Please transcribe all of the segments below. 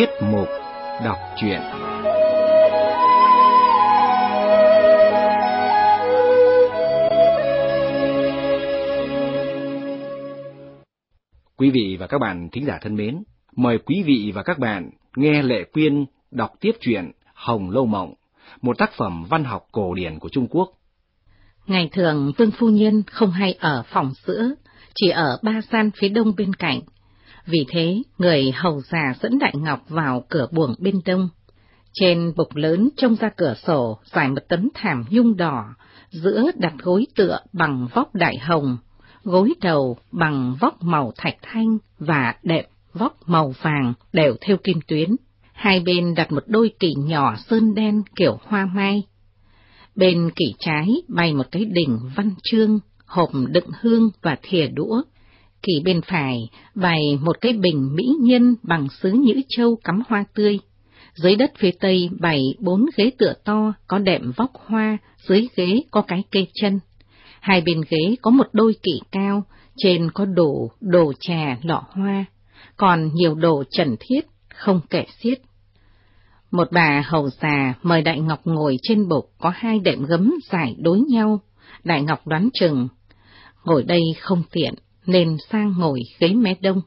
Tiết mục đọc truyện Quý vị và các bạn thính giả thân mến, mời quý vị và các bạn nghe Lệ Quyên đọc tiếp truyện Hồng Lâu Mộng, một tác phẩm văn học cổ điển của Trung Quốc. Ngày thường Vương Phu Nhân không hay ở phòng sữa, chỉ ở ba gian phía đông bên cạnh. Vì thế, người hầu già dẫn Đại Ngọc vào cửa buồng bên đông. Trên bục lớn trông ra cửa sổ dài một tấm thảm nhung đỏ, giữa đặt gối tựa bằng vóc đại hồng, gối đầu bằng vóc màu thạch thanh và đệm vóc màu vàng đều theo kim tuyến. Hai bên đặt một đôi kỷ nhỏ sơn đen kiểu hoa mai. Bên kỷ trái bày một cái đỉnh văn chương, hộp đựng hương và thìa đũa. Kỷ bên phải bày một cái bình mỹ nhân bằng sứ nhữ châu cắm hoa tươi. Dưới đất phía tây bày bốn ghế tựa to có đệm vóc hoa, dưới ghế có cái kê chân. Hai bên ghế có một đôi kỵ cao, trên có đồ, đồ trà, lọ hoa, còn nhiều đồ trần thiết, không kể xiết. Một bà hầu già mời Đại Ngọc ngồi trên bục có hai đệm gấm dài đối nhau. Đại Ngọc đoán chừng, ngồi đây không tiện, nên sang ngồi ghế mé đông.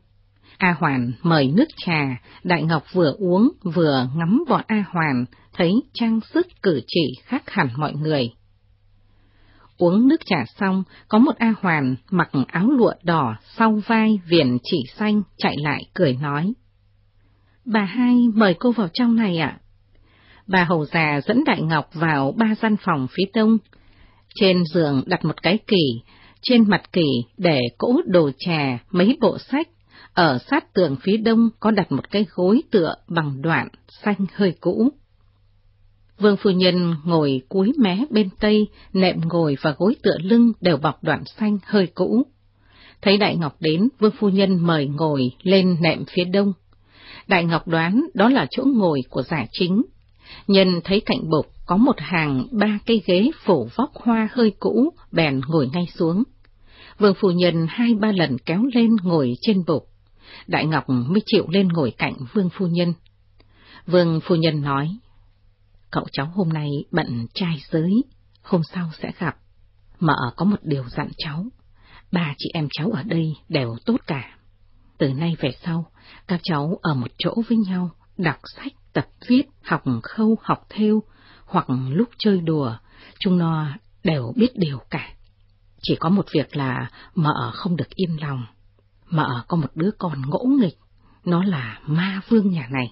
A Hoàn mời nước trà, Đại Ngọc vừa uống vừa ngắm bọn A Hoàn, thấy trang sức cử chỉ khác hẳn mọi người. Uống nước trà xong, có một A Hoàn mặc áo lụa đỏ, sau vai viền chỉ xanh, chạy lại cười nói. Bà hai mời cô vào trong này ạ. Bà hầu già dẫn Đại Ngọc vào ba gian phòng phía đông. Trên giường đặt một cái kỷ, trên mặt kỷ để cỗ đồ trà, mấy bộ sách. Ở sát tường phía đông có đặt một cái gối tựa bằng đoạn xanh hơi cũ. Vương phu nhân ngồi cuối mé bên tây, nệm ngồi và gối tựa lưng đều bọc đoạn xanh hơi cũ. Thấy Đại Ngọc đến, Vương phu nhân mời ngồi lên nệm phía đông. Đại Ngọc đoán đó là chỗ ngồi của giả chính. Nhân thấy cạnh bục có một hàng ba cây ghế phủ vóc hoa hơi cũ, bèn ngồi ngay xuống. Vương phu nhân hai ba lần kéo lên ngồi trên bục. Đại Ngọc mới chịu lên ngồi cạnh Vương phu nhân. Vương phu nhân nói, cậu cháu hôm nay bận trai giới, hôm sau sẽ gặp. Mợ có một điều dặn cháu, ba chị em cháu ở đây đều tốt cả. Từ nay về sau, các cháu ở một chỗ với nhau, đọc sách, tập viết, học khâu, học theo, hoặc lúc chơi đùa, chúng nó đều biết điều cả. Chỉ có một việc là mợ không được yên lòng. Mợ có một đứa con ngỗ nghịch, nó là ma vương nhà này.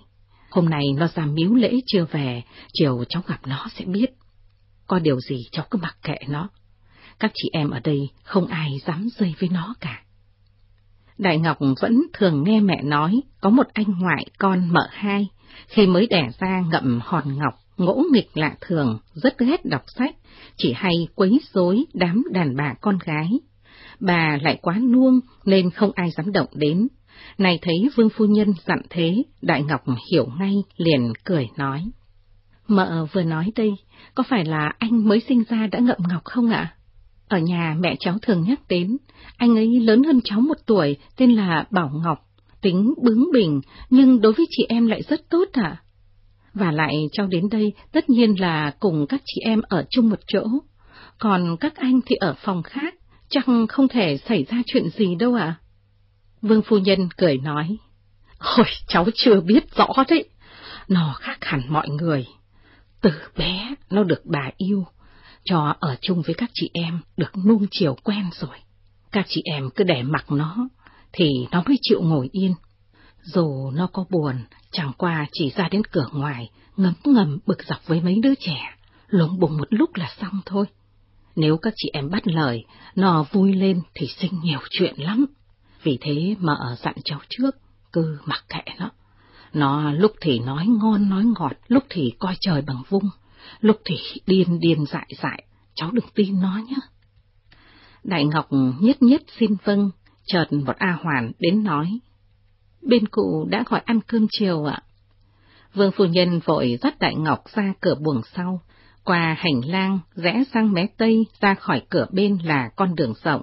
Hôm nay nó ra miếu lễ chưa về, chiều cháu gặp nó sẽ biết. Có điều gì cháu cứ mặc kệ nó. Các chị em ở đây không ai dám dây với nó cả. Đại Ngọc vẫn thường nghe mẹ nói có một anh ngoại con mợ hai, khi mới đẻ ra ngậm hòn ngọc, ngỗ nghịch lạ thường, rất ghét đọc sách, chỉ hay quấy rối đám đàn bà con gái. Bà lại quá nuông nên không ai dám động đến. Này thấy Vương Phu Nhân dặn thế, Đại Ngọc hiểu ngay, liền cười nói. Mợ vừa nói đây, có phải là anh mới sinh ra đã ngậm ngọc không ạ? Ở nhà mẹ cháu thường nhắc đến, anh ấy lớn hơn cháu một tuổi, tên là Bảo Ngọc, tính bướng bỉnh, nhưng đối với chị em lại rất tốt ạ. À? Và lại cháu đến đây tất nhiên là cùng các chị em ở chung một chỗ, còn các anh thì ở phòng khác, chắc không thể xảy ra chuyện gì đâu ạ. Vương Phu Nhân cười nói, Ôi, cháu chưa biết rõ đấy, nó khác hẳn mọi người. Từ bé nó được bà yêu, cho ở chung với các chị em được nuông chiều quen rồi. Các chị em cứ để mặc nó, thì nó mới chịu ngồi yên. Dù nó có buồn, chẳng qua chỉ ra đến cửa ngoài, ngấm ngầm bực dọc với mấy đứa trẻ, lúng bùng một lúc là xong thôi. Nếu các chị em bắt lời, nó vui lên thì sinh nhiều chuyện lắm. Vì thế mà ở dặn cháu trước, cứ mặc kệ nó. Nó lúc thì nói ngon nói ngọt, lúc thì coi trời bằng vung, lúc thì điên điên dại dại, cháu đừng tin nó nhé. Đại Ngọc nhất nhất xin vâng, chợt một A Hoàn đến nói. Bên cụ đã gọi ăn cơm chiều ạ. Vương Phu Nhân vội dắt Đại Ngọc ra cửa buồng sau, qua hành lang, rẽ sang mé tây, ra khỏi cửa bên là con đường rộng.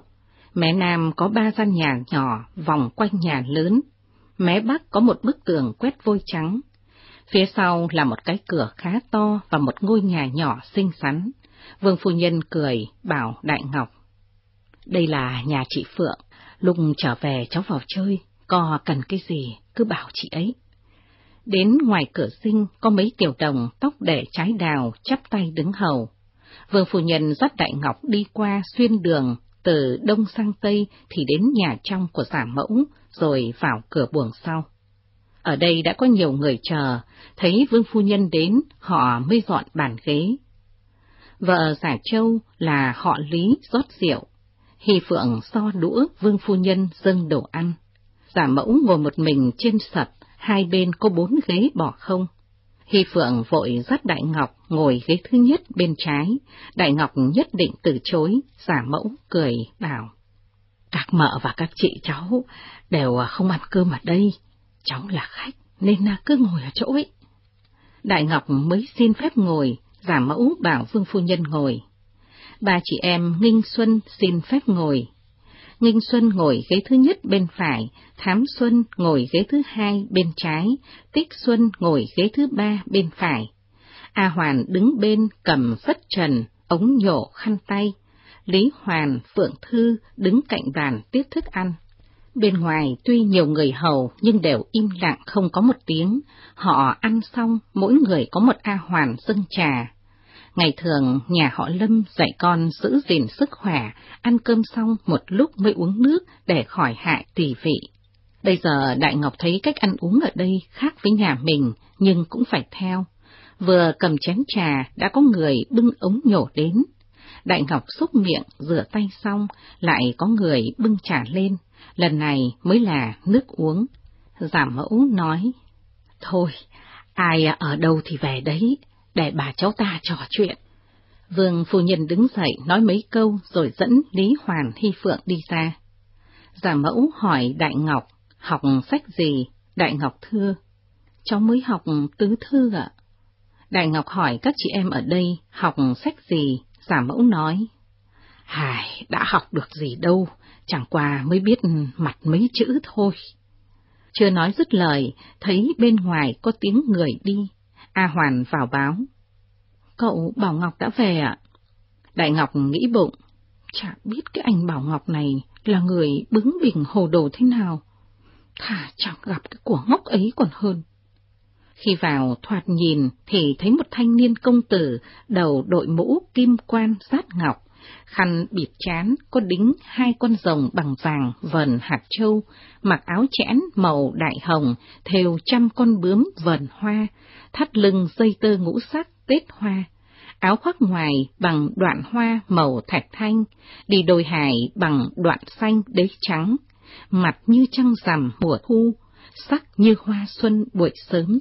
Mé nam có ba gian nhà nhỏ vòng quanh nhà lớn. Mé bắc có một bức tường quét vôi trắng, Phía sau là một cái cửa khá to và một ngôi nhà nhỏ xinh xắn. Vương Phu Nhân cười, bảo Đại Ngọc. Đây là nhà chị Phượng, lúc trở về cháu vào chơi, co cần cái gì cứ bảo chị ấy. Đến ngoài cửa sinh có mấy tiểu đồng tóc để trái đào chắp tay đứng hầu. Vương Phu Nhân dắt Đại Ngọc đi qua xuyên đường, từ đông sang tây thì đến nhà trong của giả mẫu, rồi vào cửa buồng sau. Ở đây đã có nhiều người chờ, thấy Vương Phu Nhân đến, họ mới dọn bàn ghế. Vợ giả châu là họ Lý rót rượu, Hy Phượng so đũa Vương Phu Nhân dâng đồ ăn. Giả mẫu ngồi một mình trên sập, hai bên có bốn ghế bỏ không. Hy Phượng vội dắt Đại Ngọc ngồi ghế thứ nhất bên trái, Đại Ngọc nhất định từ chối, giả mẫu cười bảo. Các mợ và các chị cháu đều không ăn cơm ở đây, cháu là khách nên cứ ngồi ở chỗ ấy. Đại Ngọc mới xin phép ngồi, giả mẫu bảo Vương Phu Nhân ngồi. Ba chị em Nghinh Xuân xin phép ngồi. Nghinh Xuân ngồi ghế thứ nhất bên phải, Thám Xuân ngồi ghế thứ hai bên trái, Tích Xuân ngồi ghế thứ ba bên phải. A Hoàn đứng bên cầm phất trần, ống nhổ khăn tay. Lý Hoàn, Phượng Thư đứng cạnh bàn tiếp thức ăn. Bên ngoài tuy nhiều người hầu nhưng đều im lặng không có một tiếng. Họ ăn xong, mỗi người có một A Hoàn dâng trà. Ngày thường, nhà họ Lâm dạy con giữ gìn sức khỏe, ăn cơm xong một lúc mới uống nước để khỏi hại tỳ vị. Bây giờ Đại Ngọc thấy cách ăn uống ở đây khác với nhà mình, nhưng cũng phải theo. Vừa cầm chén trà, đã có người bưng ống nhổ đến. Đại Ngọc xúc miệng, rửa tay xong, lại có người bưng trà lên. Lần này mới là nước uống. Giả mẫu nói, Thôi, ai ở đâu thì về đấy, để bà cháu ta trò chuyện. Vương phu nhân đứng dậy nói mấy câu rồi dẫn Lý Hoàn Hy Phượng đi ra. Giả mẫu hỏi Đại Ngọc, học sách gì? Đại Ngọc thưa, cháu mới học tứ thư ạ. Đại Ngọc hỏi các chị em ở đây học sách gì? Giả mẫu nói, Hài, đã học được gì đâu, chẳng qua mới biết mặt mấy chữ thôi. Chưa nói dứt lời, thấy bên ngoài có tiếng người đi, A Hoàn vào báo. Cậu Bảo Ngọc đã về ạ? Đại Ngọc nghĩ bụng, chả biết cái anh Bảo Ngọc này là người bướng bỉnh hồ đồ thế nào. Thà chẳng gặp cái của ngốc ấy còn hơn. Khi vào thoạt nhìn thì thấy một thanh niên công tử đầu đội mũ kim quan sát ngọc, khăn bịt chán có đính hai con rồng bằng vàng vần hạt châu, mặc áo chẽn màu đại hồng, thêu trăm con bướm vần hoa, thắt lưng dây tơ ngũ sắc tết hoa, áo khoác ngoài bằng đoạn hoa màu thạch thanh, đi đôi hải bằng đoạn xanh đế trắng, mặt như trăng rằm mùa thu, sắc như hoa xuân buổi sớm,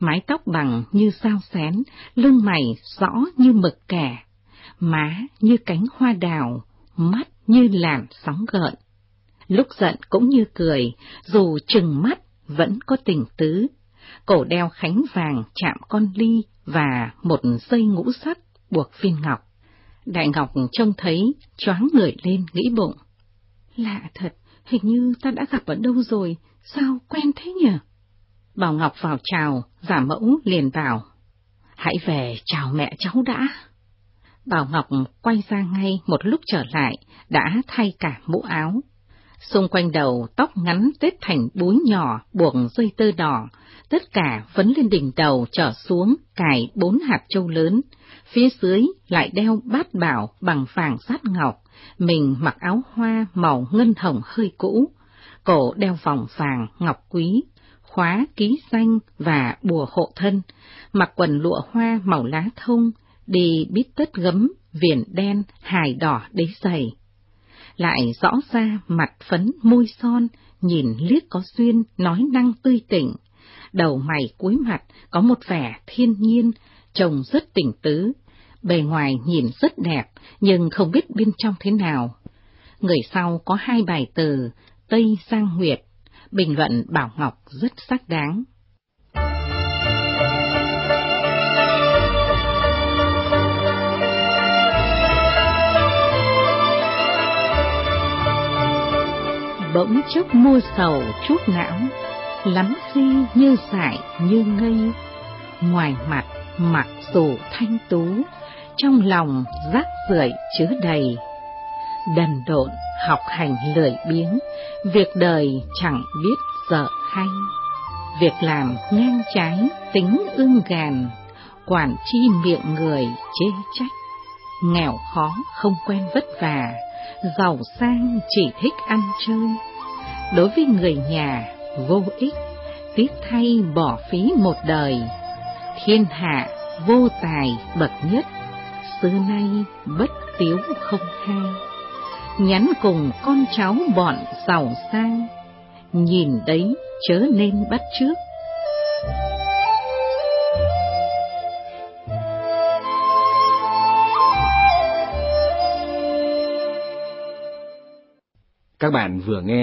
mái tóc bằng như sao xén, lưng mày rõ như mực kẻ, má như cánh hoa đào, mắt như làn sóng gợn. Lúc giận cũng như cười, dù trừng mắt vẫn có tình tứ. Cổ đeo khánh vàng chạm con ly và một dây ngũ sắc buộc viên ngọc. Đại Ngọc trông thấy, choáng người lên nghĩ bụng. Lạ thật, hình như ta đã gặp ở đâu rồi, sao quen thế nhỉ? Bảo Ngọc vào chào, giả mẫu liền vào. Hãy về chào mẹ cháu đã. Bảo Ngọc quay ra ngay một lúc trở lại, đã thay cả mũ áo. Xung quanh đầu tóc ngắn tết thành búi nhỏ buộc dây tơ đỏ, tất cả vấn lên đỉnh đầu trở xuống cài bốn hạt châu lớn, phía dưới lại đeo bát bảo bằng vàng sát ngọc, mình mặc áo hoa màu ngân hồng hơi cũ, cổ đeo vòng vàng ngọc quý, khóa ký xanh và bùa hộ thân, mặc quần lụa hoa màu lá thông, đi bít tất gấm, viền đen, hài đỏ đế dày. Lại rõ ra mặt phấn môi son, nhìn liếc có duyên, nói năng tươi tỉnh. Đầu mày cuối mặt có một vẻ thiên nhiên, trông rất tỉnh tứ. Bề ngoài nhìn rất đẹp, nhưng không biết bên trong thế nào. Người sau có hai bài từ, Tây Giang Huyệt, bình luận Bảo Ngọc rất xác đáng. Bỗng chốc mua sầu chút não, lắm khi như dại như ngây, ngoài mặt mặc dù thanh tú, trong lòng rác rưởi chứa đầy. Đần độn học hành lười biếng, việc đời chẳng biết sợ hay. Việc làm ngang trái, tính ương gàn, quản chi miệng người chê trách. Nghèo khó không quen vất vả, giàu sang chỉ thích ăn chơi. Đối với người nhà, vô ích, tiếc thay bỏ phí một đời. Thiên hạ vô tài bậc nhất, xưa nay bất tiếu không hai. Nhắn cùng con cháu bọn giàu sang, nhìn đấy chớ nên bắt trước. Các bạn vừa nghe